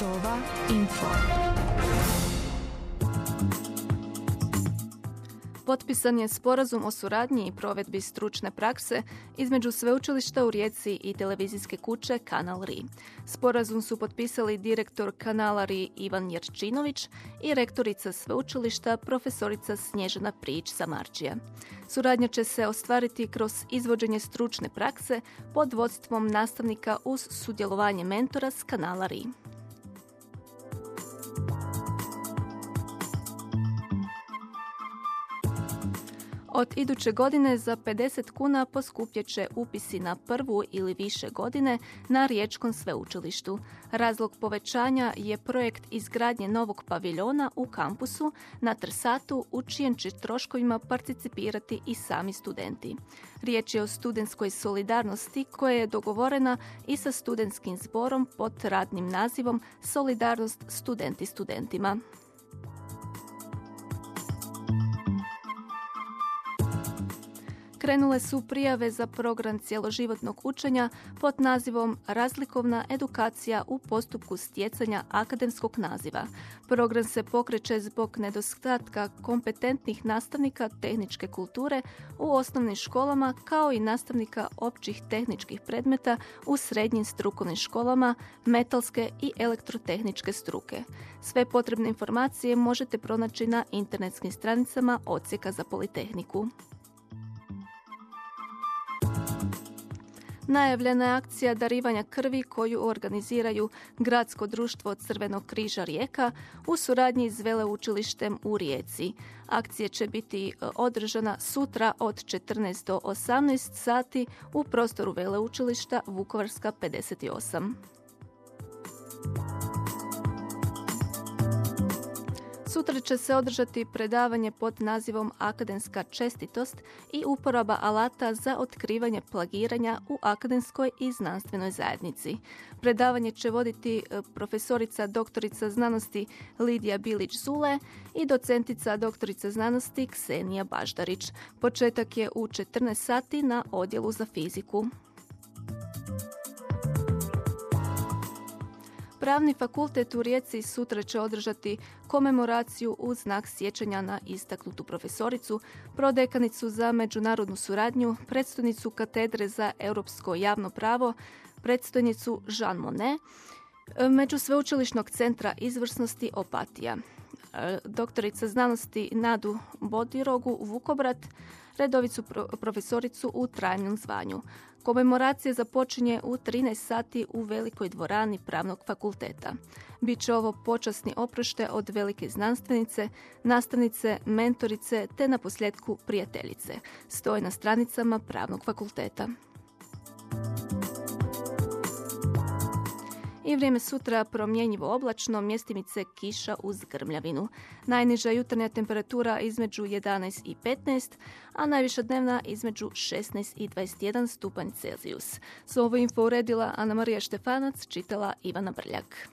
Sova Info. Potpisan je sporazum o suradnji i provedbi stručne prakse između sveučilišta u Rijeci i televizijske kuće Kanal RI. Sporazum su potpisali direktor kanala RI Ivan Jerčinović i rektorica sveučilišta profesorica Snježana Prijić Samarđija. Suradnja će se ostvariti kroz izvođenje stručne prakse pod vodstvom nastavnika uz sudjelovanje mentora s kanala RI. Od iduće godine za 50 kuna poskupjet će upisi na prvu ili više godine na Riječkom sveučilištu. Razlog povećanja je projekt izgradnje novog paviljona u kampusu na Trsatu u čijem će troškovima participirati i sami studenti. Riječ je o studentskoj solidarnosti koja je dogovorena i sa studentskim zborom pod radnim nazivom Solidarnost studenti studentima. Krenule su prijave za program cjeloživotnog učenja pod nazivom Razlikovna edukacija u postupku stjecanja akademskog naziva. Program se pokreće zbog nedostatka kompetentnih nastavnika tehničke kulture u osnovnim školama kao i nastavnika općih tehničkih predmeta u srednjim strukovnim školama, metalske i elektrotehničke struke. Sve potrebne informacije možete pronaći na internetskim stranicama Odsjeka za Politehniku. Najavljena je akcija darivanja krvi koju organiziraju Gradsko društvo Crvenog križa Rijeka u suradnji s Veleučilištem u Rijeci. Akcija će biti e, održana sutra od 14 do 18 sati u prostoru Veleučilišta Vukovarska 58. Sutra će se održati predavanje pod nazivom Akademska čestitost i uporaba alata za otkrivanje plagiranja u akademskoj i znanstvenoj zajednici. Predavanje će voditi e, profesorica doktorica znanosti Lidija Bilić-Zule i docentica doktorica znanosti Ksenija Baždarić. Početak je u 14 sati na odjelu za fiziku. Pravni fakultet u Rijeci sutra će održati komemoraciju u znak sjećanja na istaknutu profesoricu, prodekanicu za međunarodnu suradnju, predstojnicu katedre za europsko javno pravo, predstojnicu Jean Monnet, među sveučilišnog centra izvrsnosti Opatija. Doktorica znanosti Nadu Bodirogu Vukobrat, redovicu profesoricu u trajnom zvanju. Komemoracija započinje u 13 sati u velikoj dvorani pravnog fakulteta. Biće ovo počasni oprošte od velike znanstvenice, nastavnice, mentorice te na posljedku prijateljice. Stoje na stranicama pravnog fakulteta. I vrijeme sutra promjenjivo oblačno, mjestimice kiša uz grmljavinu. Najniža jutarnja temperatura između 11 i 15, a najviša dnevna između 16 i 21 stupanj Celzijus. S ovo info uredila Ana Marija Štefanac, čitala Ivana Brljak.